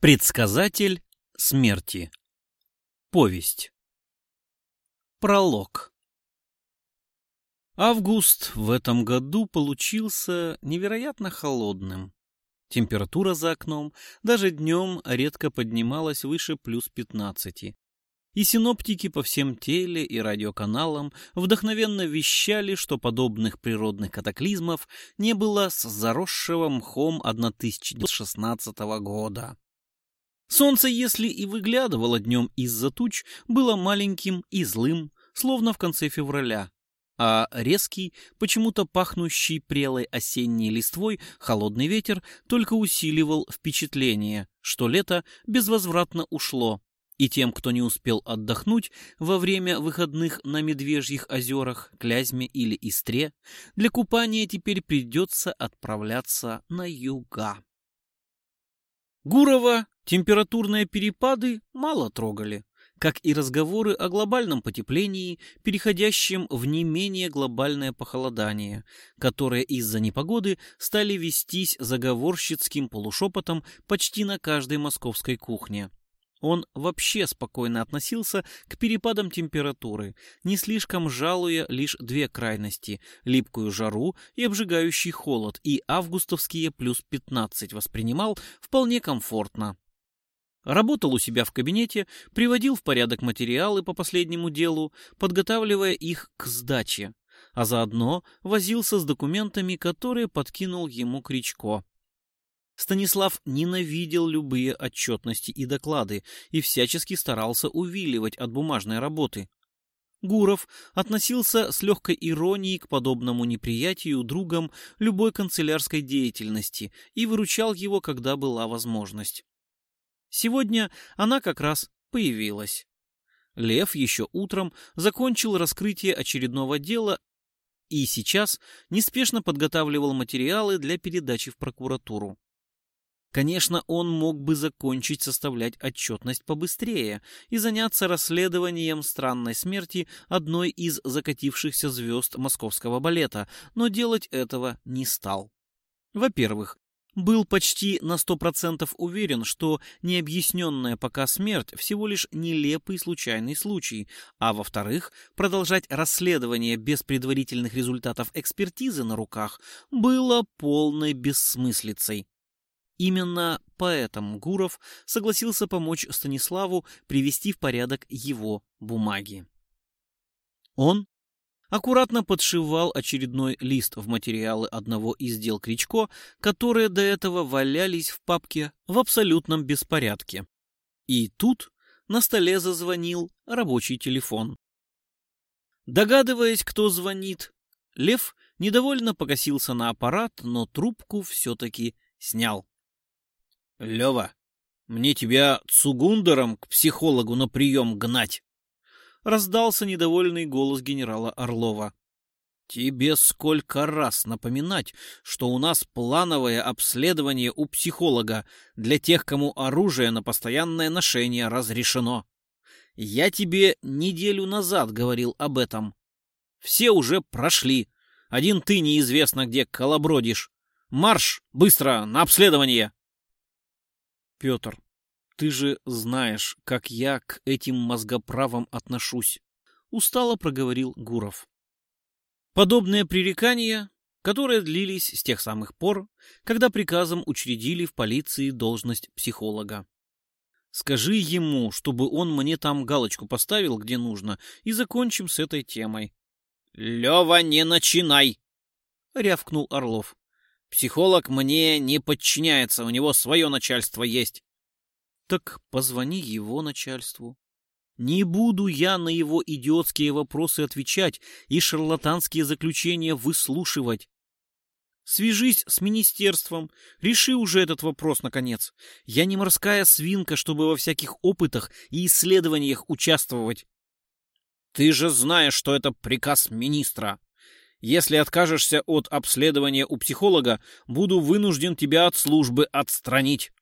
Предсказатель смерти. Повесть. Пролог. Август в этом году получился невероятно холодным. Температура за окном даже днем редко поднималась выше плюс 15. И синоптики по всем теле и радиоканалам вдохновенно вещали, что подобных природных катаклизмов не было с заросшего мхом 1916 года. Солнце, если и выглядывало днем из-за туч, было маленьким и злым, словно в конце февраля, а резкий, почему-то пахнущий прелой осенней листвой, холодный ветер только усиливал впечатление, что лето безвозвратно ушло, и тем, кто не успел отдохнуть во время выходных на Медвежьих озерах, Клязьме или Истре, для купания теперь придется отправляться на юга. Гурова температурные перепады мало трогали, как и разговоры о глобальном потеплении, переходящем в не менее глобальное похолодание, которые из-за непогоды стали вестись заговорщицким полушепотом почти на каждой московской кухне. Он вообще спокойно относился к перепадам температуры, не слишком жалуя лишь две крайности – липкую жару и обжигающий холод, и августовские плюс 15 воспринимал вполне комфортно. Работал у себя в кабинете, приводил в порядок материалы по последнему делу, подготавливая их к сдаче, а заодно возился с документами, которые подкинул ему Кричко. Станислав ненавидел любые отчетности и доклады и всячески старался увиливать от бумажной работы. Гуров относился с легкой иронией к подобному неприятию другом любой канцелярской деятельности и выручал его, когда была возможность. Сегодня она как раз появилась. Лев еще утром закончил раскрытие очередного дела и сейчас неспешно подготавливал материалы для передачи в прокуратуру. Конечно, он мог бы закончить составлять отчетность побыстрее и заняться расследованием странной смерти одной из закатившихся звезд московского балета, но делать этого не стал. Во-первых, был почти на сто процентов уверен, что необъясненная пока смерть всего лишь нелепый случайный случай, а во-вторых, продолжать расследование без предварительных результатов экспертизы на руках было полной бессмыслицей. Именно поэтому Гуров согласился помочь Станиславу привести в порядок его бумаги. Он аккуратно подшивал очередной лист в материалы одного из дел Кричко, которые до этого валялись в папке в абсолютном беспорядке. И тут на столе зазвонил рабочий телефон. Догадываясь, кто звонит, Лев недовольно покосился на аппарат, но трубку все-таки снял. Лева, мне тебя цугундером к психологу на прием гнать. Раздался недовольный голос генерала Орлова. Тебе сколько раз напоминать, что у нас плановое обследование у психолога для тех, кому оружие на постоянное ношение разрешено. Я тебе неделю назад говорил об этом. Все уже прошли. Один ты неизвестно где колобродишь. Марш, быстро, на обследование! Петр, ты же знаешь, как я к этим мозгоправам отношусь, устало проговорил Гуров. Подобные пререкания, которые длились с тех самых пор, когда приказом учредили в полиции должность психолога. Скажи ему, чтобы он мне там галочку поставил, где нужно, и закончим с этой темой. Лева, не начинай! рявкнул Орлов. Психолог мне не подчиняется, у него свое начальство есть. Так позвони его начальству. Не буду я на его идиотские вопросы отвечать и шарлатанские заключения выслушивать. Свяжись с министерством, реши уже этот вопрос, наконец. Я не морская свинка, чтобы во всяких опытах и исследованиях участвовать. Ты же знаешь, что это приказ министра. Если откажешься от обследования у психолога, буду вынужден тебя от службы отстранить.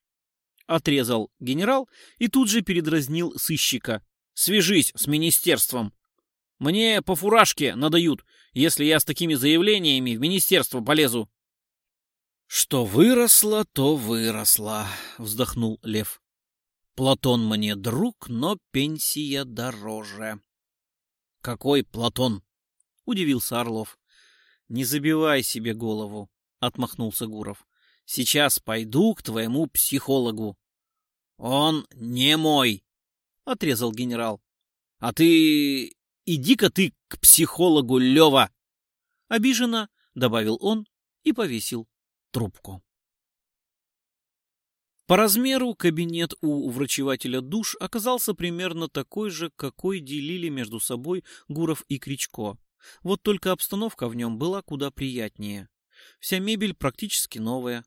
Отрезал генерал и тут же передразнил сыщика. Свяжись с министерством. Мне по фуражке надают, если я с такими заявлениями в министерство полезу. Что выросло, то выросло, вздохнул Лев. Платон мне друг, но пенсия дороже. Какой Платон? Удивился Орлов. Не забивай себе голову, отмахнулся Гуров. Сейчас пойду к твоему психологу. Он не мой, отрезал генерал. А ты иди-ка ты к психологу, Лева. Обиженно добавил он и повесил трубку. По размеру кабинет у врачевателя душ оказался примерно такой же, какой делили между собой Гуров и Кричко. Вот только обстановка в нем была куда приятнее. Вся мебель практически новая.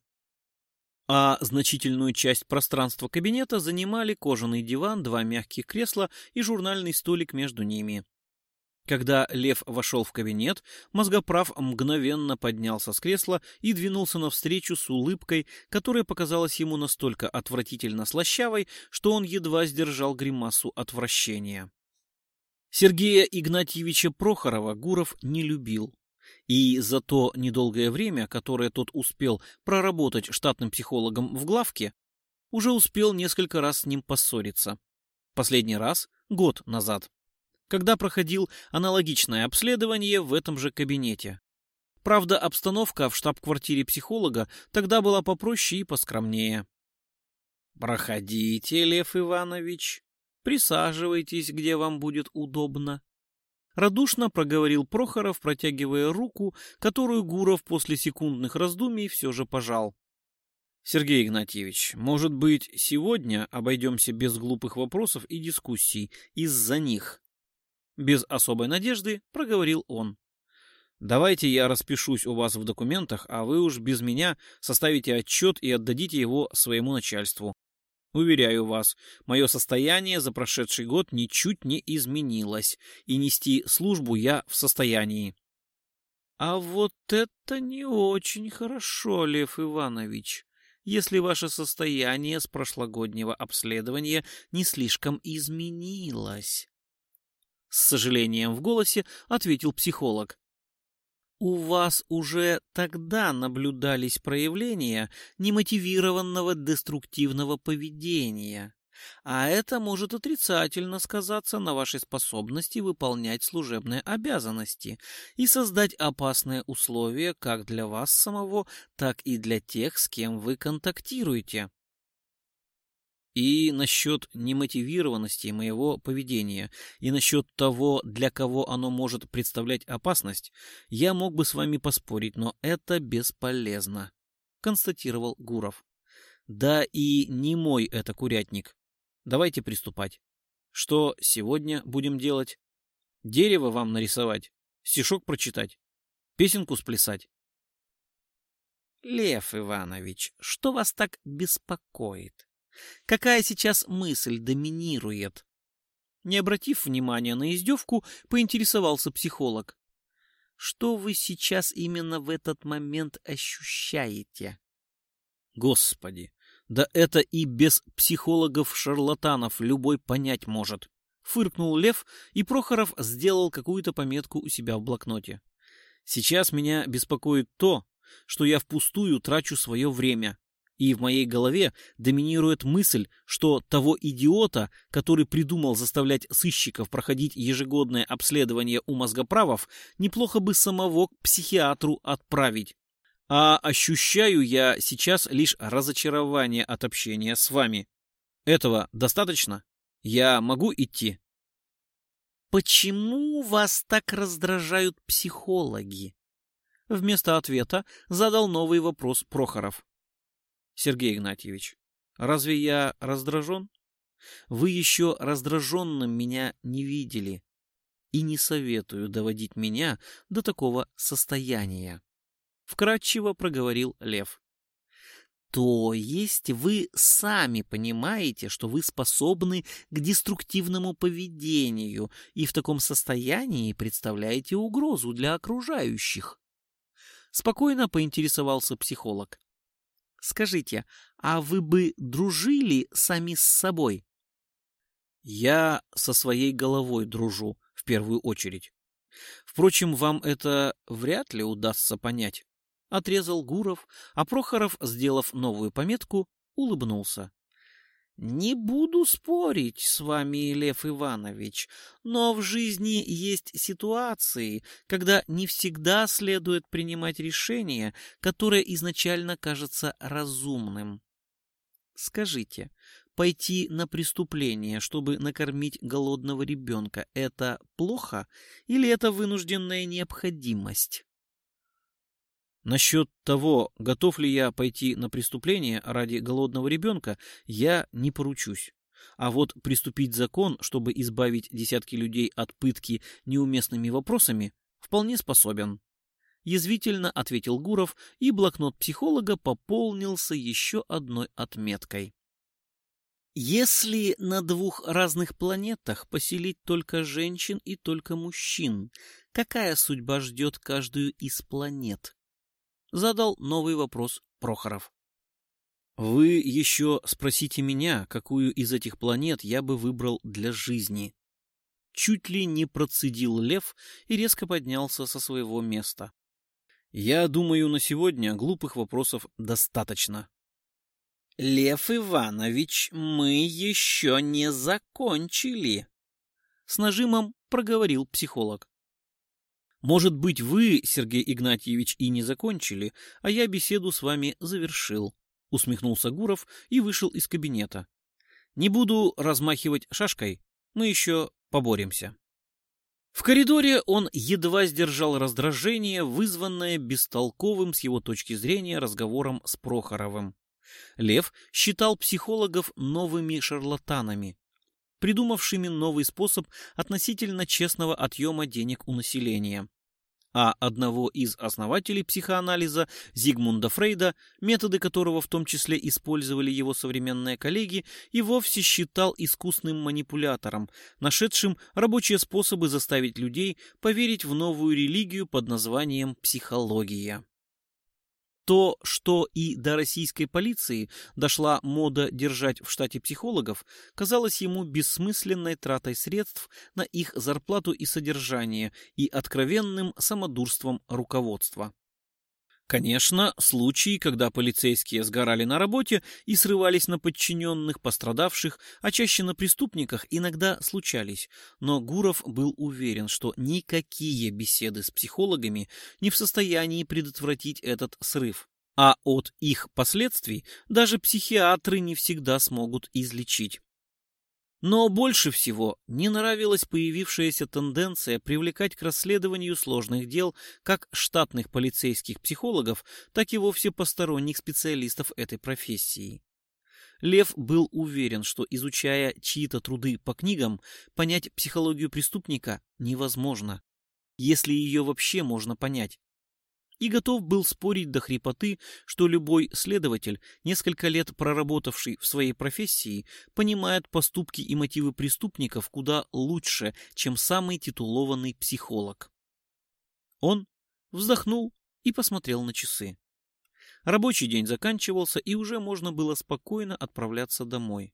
А значительную часть пространства кабинета занимали кожаный диван, два мягких кресла и журнальный столик между ними. Когда Лев вошел в кабинет, мозгоправ мгновенно поднялся с кресла и двинулся навстречу с улыбкой, которая показалась ему настолько отвратительно слащавой, что он едва сдержал гримасу отвращения. Сергея Игнатьевича Прохорова Гуров не любил. И за то недолгое время, которое тот успел проработать штатным психологом в главке, уже успел несколько раз с ним поссориться. Последний раз — год назад когда проходил аналогичное обследование в этом же кабинете. Правда, обстановка в штаб-квартире психолога тогда была попроще и поскромнее. «Проходите, Лев Иванович, присаживайтесь, где вам будет удобно», Радушно проговорил Прохоров, протягивая руку, которую Гуров после секундных раздумий все же пожал. «Сергей Игнатьевич, может быть, сегодня обойдемся без глупых вопросов и дискуссий из-за них?» Без особой надежды проговорил он. Давайте я распишусь у вас в документах, а вы уж без меня составите отчет и отдадите его своему начальству. Уверяю вас, мое состояние за прошедший год ничуть не изменилось, и нести службу я в состоянии. А вот это не очень хорошо, Лев Иванович, если ваше состояние с прошлогоднего обследования не слишком изменилось. С сожалением в голосе ответил психолог. У вас уже тогда наблюдались проявления немотивированного деструктивного поведения, а это может отрицательно сказаться на вашей способности выполнять служебные обязанности и создать опасные условия как для вас самого, так и для тех, с кем вы контактируете. И насчет немотивированности моего поведения, и насчет того, для кого оно может представлять опасность, я мог бы с вами поспорить, но это бесполезно, констатировал Гуров. Да и не мой это курятник. Давайте приступать. Что сегодня будем делать? Дерево вам нарисовать? Стишок прочитать? Песенку сплясать? Лев Иванович, что вас так беспокоит? Какая сейчас мысль доминирует? Не обратив внимания на издевку, поинтересовался психолог. Что вы сейчас именно в этот момент ощущаете? Господи, да это и без психологов-шарлатанов любой понять может. Фыркнул Лев, и Прохоров сделал какую-то пометку у себя в блокноте. Сейчас меня беспокоит то, что я впустую трачу свое время, и в моей голове доминирует мысль, что того идиота, который придумал заставлять сыщиков проходить ежегодное обследование у мозгоправов, неплохо бы самого к психиатру отправить. А ощущаю я сейчас лишь разочарование от общения с вами. Этого достаточно? Я могу идти? Почему вас так раздражают психологи? Вместо ответа задал новый вопрос Прохоров. Сергей Игнатьевич, разве я раздражен? Вы еще раздраженным меня не видели и не советую доводить меня до такого состояния. Вкратчиво проговорил Лев. То есть вы сами понимаете, что вы способны к деструктивному поведению и в таком состоянии представляете угрозу для окружающих? Спокойно поинтересовался психолог. Скажите, а вы бы дружили сами с собой? Я со своей головой дружу, в первую очередь. Впрочем, вам это вряд ли удастся понять. Отрезал Гуров, а Прохоров, сделав новую пометку, улыбнулся. Не буду спорить с вами, Лев Иванович, но в жизни есть ситуации, когда не всегда следует принимать решение, которое изначально кажется разумным. Скажите, пойти на преступление, чтобы накормить голодного ребенка, это плохо или это вынужденная необходимость? Насчет того, готов ли я пойти на преступление ради голодного ребенка, я не поручусь. А вот приступить закон, чтобы избавить десятки людей от пытки неуместными вопросами, вполне способен. Язвительно ответил Гуров, и блокнот психолога пополнился еще одной отметкой. Если на двух разных планетах поселить только женщин и только мужчин, какая судьба ждет каждую из планет? Задал новый вопрос Прохоров. Вы еще спросите меня, какую из этих планет я бы выбрал для жизни. Чуть ли не процедил лев и резко поднялся со своего места. Я думаю, на сегодня глупых вопросов достаточно. Лев Иванович, мы еще не закончили. С нажимом проговорил психолог. Может быть, вы, Сергей Игнатьевич, и не закончили, а я беседу с вами завершил, усмехнулся Гуров и вышел из кабинета. Не буду размахивать шашкой, мы еще поборемся. В коридоре он едва сдержал раздражение, вызванное бестолковым с его точки зрения разговором с Прохоровым. Лев считал психологов новыми шарлатанами, придумавшими новый способ относительно честного отъема денег у населения. А одного из основателей психоанализа, Зигмунда Фрейда, методы которого в том числе использовали его современные коллеги, и вовсе считал искусным манипулятором, нашедшим рабочие способы заставить людей поверить в новую религию под названием психология. То, что и до российской полиции дошла мода держать в штате психологов, казалось ему бессмысленной тратой средств на их зарплату и содержание и откровенным самодурством руководства. Конечно, случаи, когда полицейские сгорали на работе и срывались на подчиненных, пострадавших, а чаще на преступниках, иногда случались, но Гуров был уверен, что никакие беседы с психологами не в состоянии предотвратить этот срыв, а от их последствий даже психиатры не всегда смогут излечить. Но больше всего не нравилась появившаяся тенденция привлекать к расследованию сложных дел как штатных полицейских психологов, так и вовсе посторонних специалистов этой профессии. Лев был уверен, что, изучая чьи-то труды по книгам, понять психологию преступника невозможно, если ее вообще можно понять и готов был спорить до хрипоты, что любой следователь, несколько лет проработавший в своей профессии, понимает поступки и мотивы преступников куда лучше, чем самый титулованный психолог. Он вздохнул и посмотрел на часы. Рабочий день заканчивался, и уже можно было спокойно отправляться домой.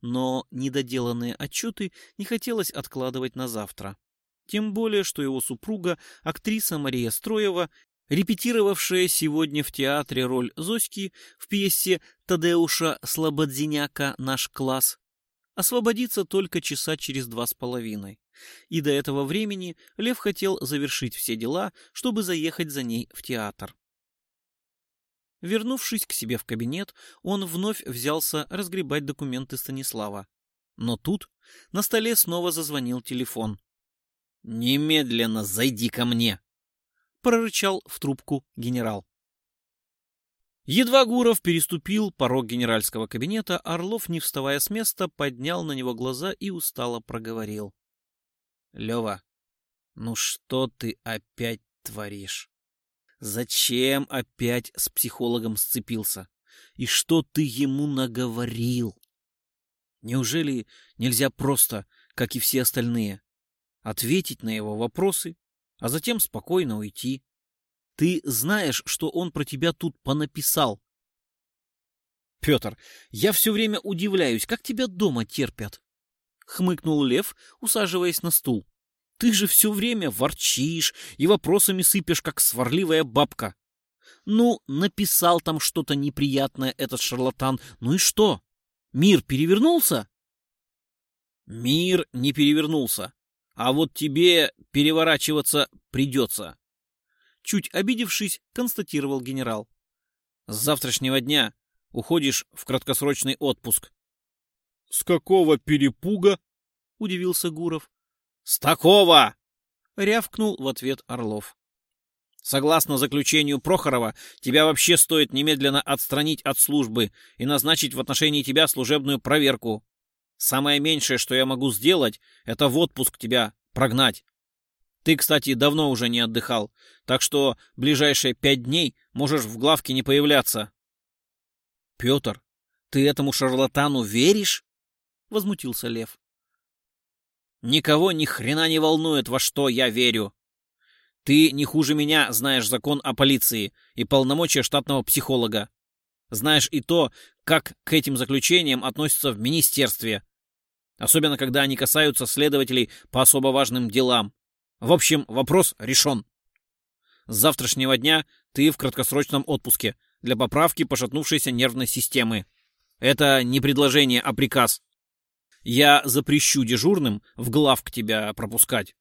Но недоделанные отчеты не хотелось откладывать на завтра. Тем более, что его супруга, актриса Мария Строева, репетировавшая сегодня в театре роль Зоськи в пьесе Тадеуша Слободзиняка «Наш класс», освободится только часа через два с половиной. И до этого времени Лев хотел завершить все дела, чтобы заехать за ней в театр. Вернувшись к себе в кабинет, он вновь взялся разгребать документы Станислава. Но тут на столе снова зазвонил телефон. «Немедленно зайди ко мне!» Прорычал в трубку генерал. Едва Гуров переступил порог генеральского кабинета, Орлов, не вставая с места, поднял на него глаза и устало проговорил. — Лева, ну что ты опять творишь? Зачем опять с психологом сцепился? И что ты ему наговорил? Неужели нельзя просто, как и все остальные, ответить на его вопросы а затем спокойно уйти. Ты знаешь, что он про тебя тут понаписал. Петр, я все время удивляюсь, как тебя дома терпят. Хмыкнул Лев, усаживаясь на стул. Ты же все время ворчишь и вопросами сыпешь, как сварливая бабка. Ну, написал там что-то неприятное этот шарлатан, ну и что? Мир перевернулся? Мир не перевернулся, а вот тебе переворачиваться придется. Чуть обидевшись, констатировал генерал. С завтрашнего дня уходишь в краткосрочный отпуск. — С какого перепуга? — удивился Гуров. — С такого! — рявкнул в ответ Орлов. Согласно заключению Прохорова, тебя вообще стоит немедленно отстранить от службы и назначить в отношении тебя служебную проверку. Самое меньшее, что я могу сделать, это в отпуск тебя прогнать. Ты, кстати, давно уже не отдыхал, так что ближайшие пять дней можешь в главке не появляться. — Петр, ты этому шарлатану веришь? — возмутился Лев. — Никого ни хрена не волнует, во что я верю. Ты не хуже меня знаешь закон о полиции и полномочия штатного психолога. Знаешь и то, как к этим заключениям относятся в министерстве. Особенно, когда они касаются следователей по особо важным делам. В общем, вопрос решен. С завтрашнего дня ты в краткосрочном отпуске для поправки пошатнувшейся нервной системы. Это не предложение, а приказ. Я запрещу дежурным в главк тебя пропускать.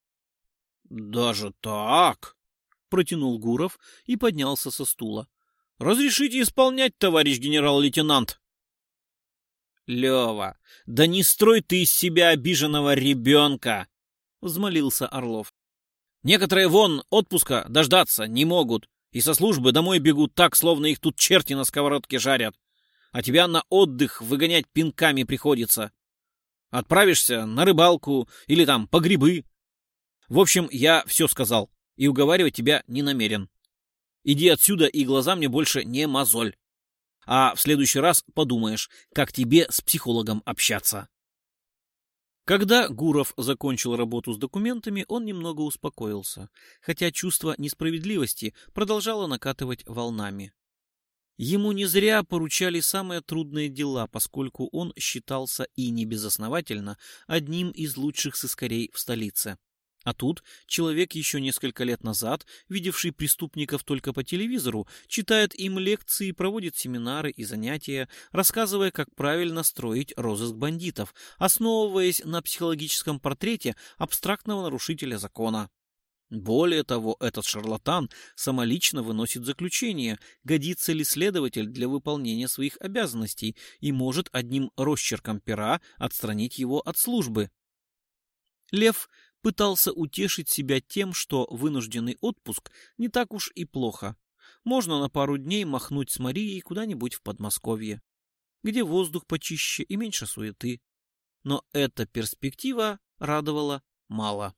«Даже так?» — протянул Гуров и поднялся со стула. «Разрешите исполнять, товарищ генерал-лейтенант?» «Лева, да не строй ты из себя обиженного ребенка!» — взмолился Орлов. «Некоторые вон отпуска дождаться не могут и со службы домой бегут так, словно их тут черти на сковородке жарят, а тебя на отдых выгонять пинками приходится. Отправишься на рыбалку или там по грибы, в общем, я все сказал и уговаривать тебя не намерен. Иди отсюда и глаза мне больше не мозоль. А в следующий раз подумаешь, как тебе с психологом общаться. Когда Гуров закончил работу с документами, он немного успокоился, хотя чувство несправедливости продолжало накатывать волнами. Ему не зря поручали самые трудные дела, поскольку он считался и не безосновательно одним из лучших сыскарей в столице. А тут человек еще несколько лет назад, видевший преступников только по телевизору, читает им лекции, проводит семинары и занятия, рассказывая, как правильно строить розыск бандитов, основываясь на психологическом портрете абстрактного нарушителя закона. Более того, этот шарлатан самолично выносит заключение, годится ли следователь для выполнения своих обязанностей и может одним росчерком пера отстранить его от службы. Лев пытался утешить себя тем, что вынужденный отпуск не так уж и плохо. Можно на пару дней махнуть с Марией куда-нибудь в Подмосковье, где воздух почище и меньше суеты. Но эта перспектива радовала мало.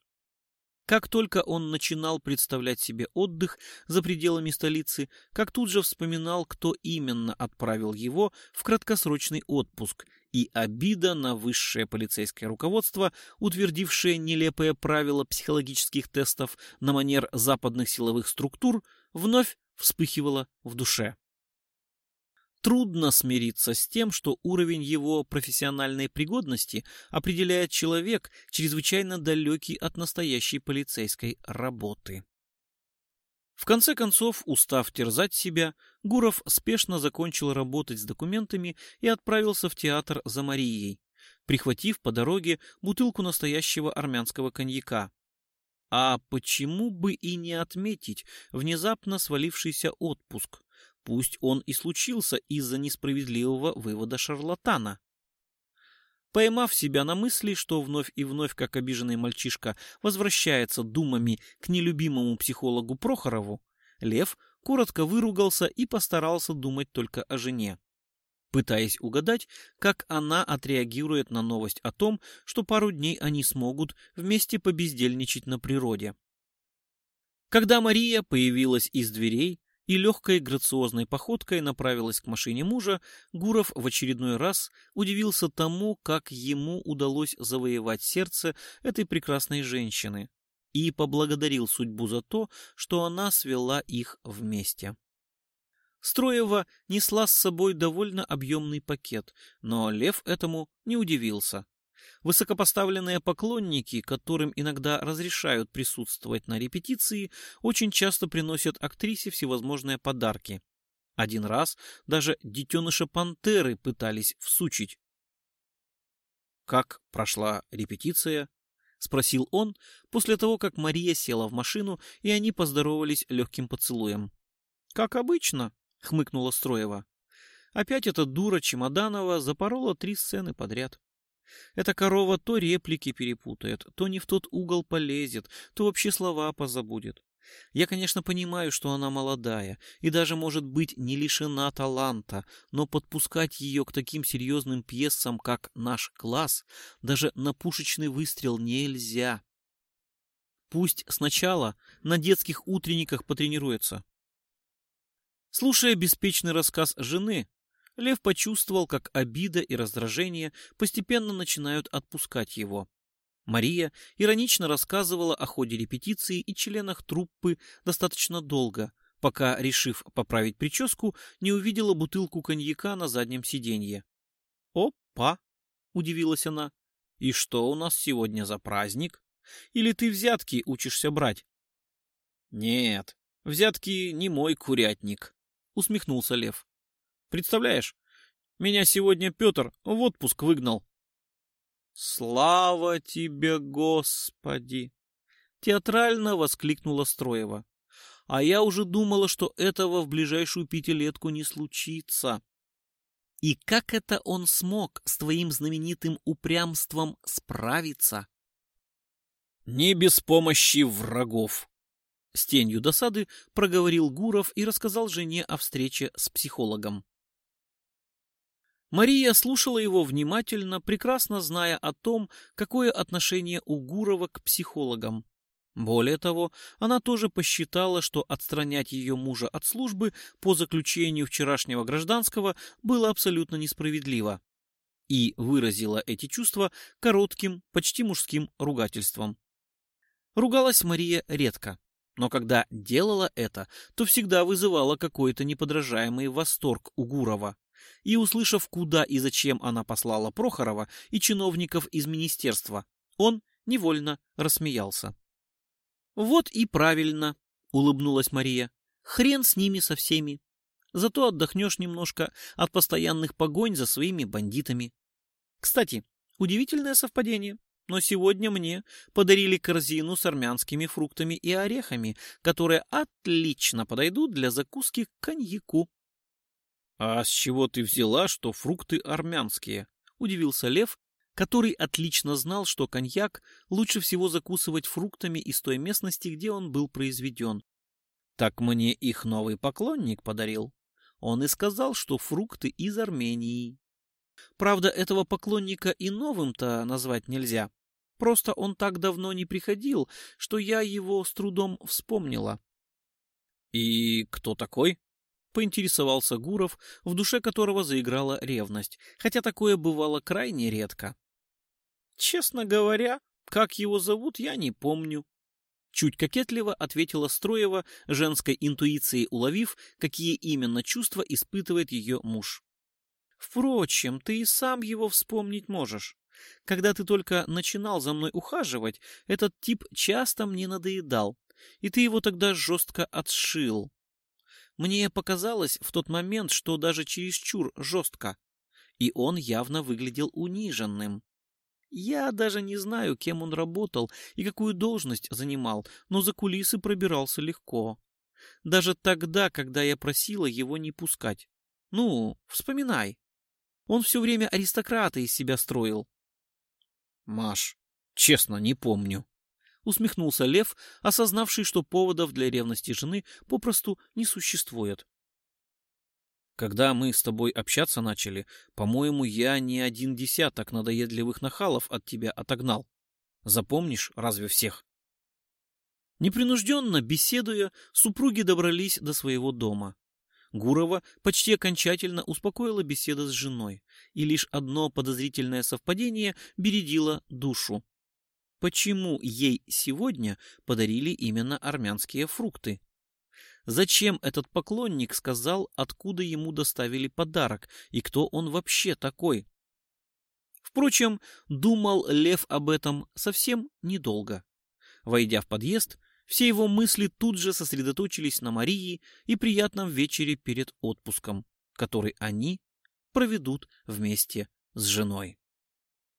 Как только он начинал представлять себе отдых за пределами столицы, как тут же вспоминал, кто именно отправил его в краткосрочный отпуск и обида на высшее полицейское руководство, утвердившее нелепые правила психологических тестов на манер западных силовых структур, вновь вспыхивала в душе. Трудно смириться с тем, что уровень его профессиональной пригодности определяет человек, чрезвычайно далекий от настоящей полицейской работы. В конце концов, устав терзать себя, Гуров спешно закончил работать с документами и отправился в театр за Марией, прихватив по дороге бутылку настоящего армянского коньяка. А почему бы и не отметить внезапно свалившийся отпуск, пусть он и случился из-за несправедливого вывода шарлатана? Поймав себя на мысли, что вновь и вновь, как обиженный мальчишка, возвращается думами к нелюбимому психологу Прохорову, Лев коротко выругался и постарался думать только о жене, пытаясь угадать, как она отреагирует на новость о том, что пару дней они смогут вместе побездельничать на природе. Когда Мария появилась из дверей, и легкой грациозной походкой направилась к машине мужа, Гуров в очередной раз удивился тому, как ему удалось завоевать сердце этой прекрасной женщины, и поблагодарил судьбу за то, что она свела их вместе. Строева несла с собой довольно объемный пакет, но Лев этому не удивился. Высокопоставленные поклонники, которым иногда разрешают присутствовать на репетиции, очень часто приносят актрисе всевозможные подарки. Один раз даже детеныша пантеры пытались всучить. как прошла репетиция?» — спросил он после того, как Мария села в машину, и они поздоровались легким поцелуем. «Как обычно», — хмыкнула Строева. «Опять эта дура Чемоданова запорола три сцены подряд. Эта корова то реплики перепутает, то не в тот угол полезет, то вообще слова позабудет. Я, конечно, понимаю, что она молодая и даже, может быть, не лишена таланта, но подпускать ее к таким серьезным пьесам, как «Наш класс», даже на пушечный выстрел нельзя. Пусть сначала на детских утренниках потренируется. Слушая беспечный рассказ жены, Лев почувствовал, как обида и раздражение постепенно начинают отпускать его. Мария иронично рассказывала о ходе репетиции и членах труппы достаточно долго, пока, решив поправить прическу, не увидела бутылку коньяка на заднем сиденье. «Опа!» — удивилась она. «И что у нас сегодня за праздник? Или ты взятки учишься брать?» «Нет, взятки не мой курятник», — усмехнулся Лев. «Представляешь, меня сегодня Петр в отпуск выгнал. «Слава тебе, Господи!» Театрально воскликнула Строева. «А я уже думала, что этого в ближайшую пятилетку не случится». «И как это он смог с твоим знаменитым упрямством справиться?» «Не без помощи врагов», — с тенью досады проговорил Гуров и рассказал жене о встрече с психологом. Мария слушала его внимательно, прекрасно зная о том, какое отношение у Гурова к психологам. Более того, она тоже посчитала, что отстранять ее мужа от службы по заключению вчерашнего гражданского было абсолютно несправедливо. И выразила эти чувства коротким, почти мужским ругательством. Ругалась Мария редко, но когда делала это, то всегда вызывала какой-то неподражаемый восторг у Гурова и, услышав, куда и зачем она послала Прохорова и чиновников из министерства, он невольно рассмеялся. «Вот и правильно», — улыбнулась Мария. «Хрен с ними со всеми. Зато отдохнешь немножко от постоянных погонь за своими бандитами. Кстати, удивительное совпадение, но сегодня мне подарили корзину с армянскими фруктами и орехами, которые отлично подойдут для закуски к коньяку. «А с чего ты взяла, что фрукты армянские?» — удивился Лев, который отлично знал, что коньяк лучше всего закусывать фруктами из той местности, где он был произведен. Так мне их новый поклонник подарил. Он и сказал, что фрукты из Армении. Правда, этого поклонника и новым-то назвать нельзя. Просто он так давно не приходил, что я его с трудом вспомнила. — И кто такой? Поинтересовался Гуров, в душе которого заиграла ревность, хотя такое бывало крайне редко. «Честно говоря, как его зовут, я не помню», Чуть кокетливо ответила Строева, женской интуицией уловив, какие именно чувства испытывает ее муж. «Впрочем, ты и сам его вспомнить можешь. Когда ты только начинал за мной ухаживать, этот тип часто мне надоедал, и ты его тогда жестко отшил. Мне показалось в тот момент, что даже чересчур жестко, и он явно выглядел униженным. Я даже не знаю, кем он работал и какую должность занимал, но за кулисы пробирался легко. Даже тогда, когда я просила его не пускать. Ну, вспоминай. Он все время аристократа из себя строил. Маш, честно, не помню усмехнулся Лев, осознавший, что поводов для ревности жены попросту не существует. Когда мы с тобой общаться начали, по-моему, я не один десяток надоедливых нахалов от тебя отогнал. Запомнишь разве всех? Непринужденно беседуя, супруги добрались до своего дома. Гурова почти окончательно успокоила беседа с женой, и лишь одно подозрительное совпадение бередило душу почему ей сегодня подарили именно армянские фрукты. Зачем этот поклонник сказал, откуда ему доставили подарок и кто он вообще такой? Впрочем, думал Лев об этом совсем недолго. Войдя в подъезд, все его мысли тут же сосредоточились на Марии и приятном вечере перед отпуском, который они проведут вместе с женой.